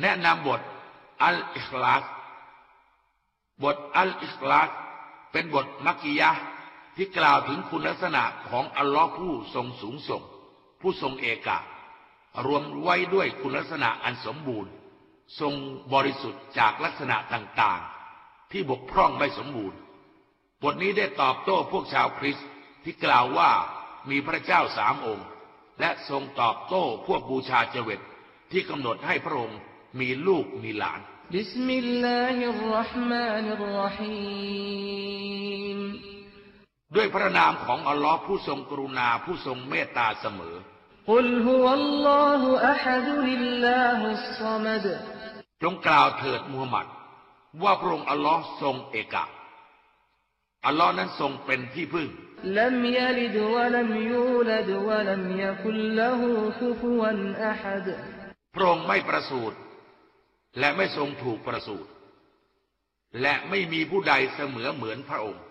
แนะนำบทอัลอิคลาสบทอัลอิคลาสเป็นบทมักกิยะที่กล่าวถึงคุณลักษณะของอัลลอฮ์ผู้ทรงสูงส่ง ผู้ทรงเอกะ รวมไว้ด้วยคุณลักษณะอันสมบูรณ์ ทรงบริสุทธิ์จากลักษณะต่างๆ ที่บกพร่องไม่สมบูรณ์ บทนี้ได้ตอบโต้พวกชาวคริสต์ที่กล่าวว่ามีพระเจ้าสามองค์ และทรงตอบโต้พวกบูชาเจว็ดที่กำหนดให้พระองค์ มีลูกมีหลาน بسم الله الرحمن الرحيم ด้วยพระนามของอัลลอฮ์ผู้ทรงกรุณาผู้ทรงเมตตาเสมอ قل هو الله أحد الله الصمد จงกล่าวเถิดมูฮัมหมัด ว่าพระองค์อัลลอฮ์ทรงเอกะอัลลอฮ์นั้นทรงเป็นที่พึ่ง لم يلد ولم يولد ولم يكن له كفوا أحد พระองค์ไม่ประสูติ และไม่ทรงถูกประสูติและไม่มีผู้ใดเสมอเหมือนพระองค์